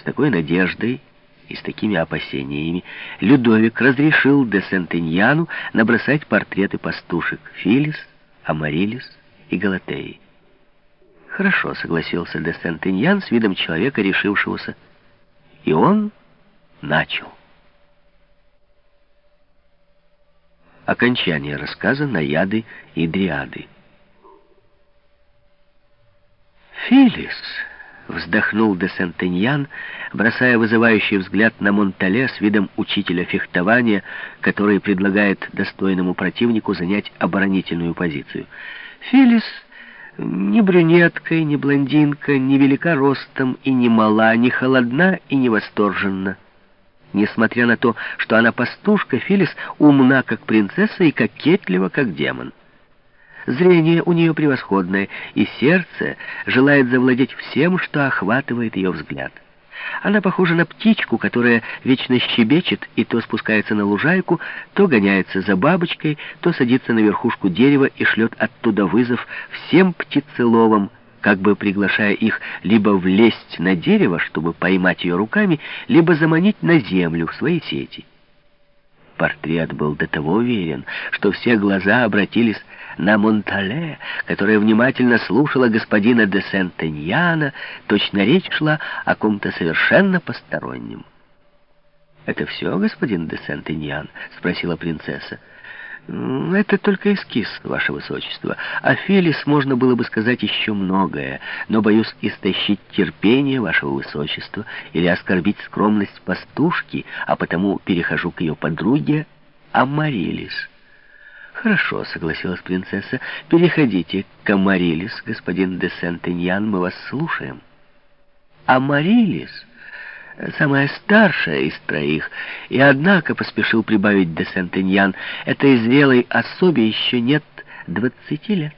С такой надеждой и с такими опасениями Людовик разрешил де Сентеньяну набросать портреты пастушек Филис, Амарилис и Галатеи. «Хорошо», — согласился де Сентеньян с видом человека, решившегося. И он начал. Окончание рассказа «Наяды и Дриады». «Филис!» — вздохнул де Сентеньян, бросая вызывающий взгляд на Монтале с видом учителя фехтования, который предлагает достойному противнику занять оборонительную позицию. «Филис ни брюнетка ни блондинка, ни велика ростом и не мала, ни холодна и не восторженна. Несмотря на то, что она пастушка, Филис умна, как принцесса, и кокетлива, как демон. Зрение у нее превосходное, и сердце желает завладеть всем, что охватывает ее взгляд. Она похожа на птичку, которая вечно щебечет и то спускается на лужайку, то гоняется за бабочкой, то садится на верхушку дерева и шлет оттуда вызов всем птицеловам, как бы приглашая их либо влезть на дерево, чтобы поймать ее руками, либо заманить на землю в свои сети. Портрет был до того уверен, что все глаза обратились на Монтале, которая внимательно слушала господина де Сентеньяна, точно речь шла о ком-то совершенно постороннем. «Это все, господин де Сентеньян?» — спросила принцесса. «Это только эскиз, ваше высочество. О Фелис можно было бы сказать еще многое, но боюсь истощить терпение вашего высочества или оскорбить скромность пастушки, а потому перехожу к ее подруге Амарилис». «Хорошо», — согласилась принцесса. «Переходите к Амарилис, господин де Сентеньян, мы вас слушаем». Амарилис самая старшая из троих, и однако, поспешил прибавить де Сентеньян, этой зрелой особе еще нет двадцати лет.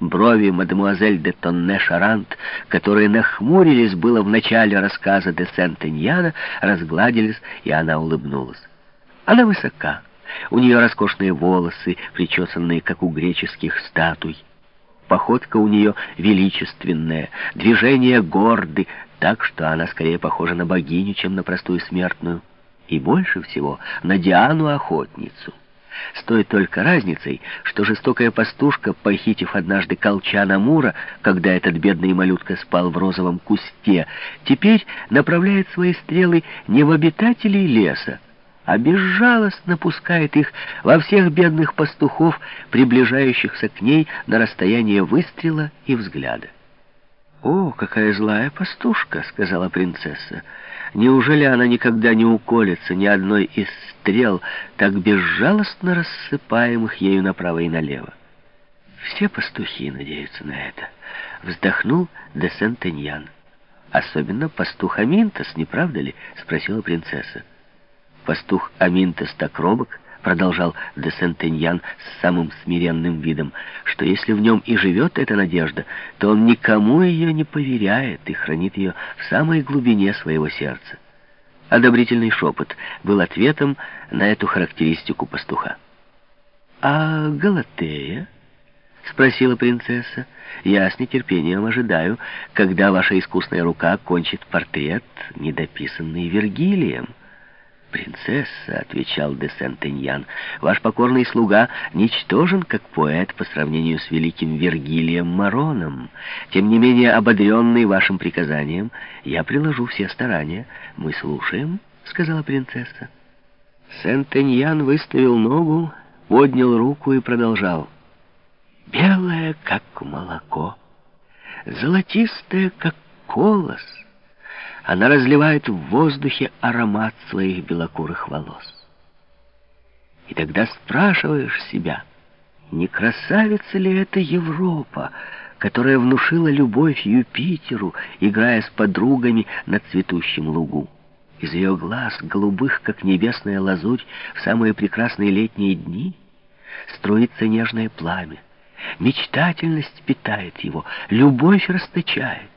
Брови мадемуазель де Тонне Шарант, которые нахмурились было в начале рассказа де Сентеньяна, разгладились, и она улыбнулась. Она высока, у нее роскошные волосы, причесанные, как у греческих статуй. Походка у нее величественная, движения горды, так что она скорее похожа на богиню, чем на простую смертную. И больше всего на Диану-охотницу. С той только разницей, что жестокая пастушка, похитив однажды колчана Мура, когда этот бедный малютка спал в розовом кусте, теперь направляет свои стрелы не в обитателей леса, а безжалостно пускает их во всех бедных пастухов, приближающихся к ней на расстояние выстрела и взгляда. «О, какая злая пастушка!» — сказала принцесса. «Неужели она никогда не уколется ни одной из стрел, так безжалостно рассыпаемых ею направо и налево?» «Все пастухи надеются на это», — вздохнул де Сентеньян. «Особенно пастух Аминтос, не правда ли?» — спросила принцесса. Пастух Аминтос так робок, продолжал де Сентеньян с самым смиренным видом, что если в нем и живет эта надежда, то он никому ее не поверяет и хранит ее в самой глубине своего сердца. Одобрительный шепот был ответом на эту характеристику пастуха. «А Галатея?» — спросила принцесса. «Я с нетерпением ожидаю, когда ваша искусная рука кончит портрет, недописанный Вергилием». «Принцесса», — отвечал де Сентеньян, — «ваш покорный слуга ничтожен, как поэт, по сравнению с великим Вергилием Мароном. Тем не менее, ободренный вашим приказанием, я приложу все старания. Мы слушаем», — сказала принцесса. Сентеньян выставил ногу, поднял руку и продолжал. «Белое, как молоко, золотистое, как колос». Она разливает в воздухе аромат своих белокурых волос. И тогда спрашиваешь себя, не красавица ли это Европа, которая внушила любовь Юпитеру, играя с подругами на цветущем лугу? Из ее глаз, голубых, как небесная лазурь, в самые прекрасные летние дни струится нежное пламя. Мечтательность питает его, любовь расточает.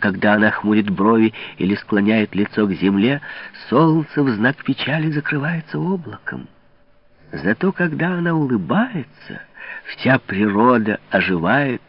Когда она хмурит брови или склоняет лицо к земле, солнце в знак печали закрывается облаком. Зато когда она улыбается, вся природа оживает